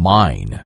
mine.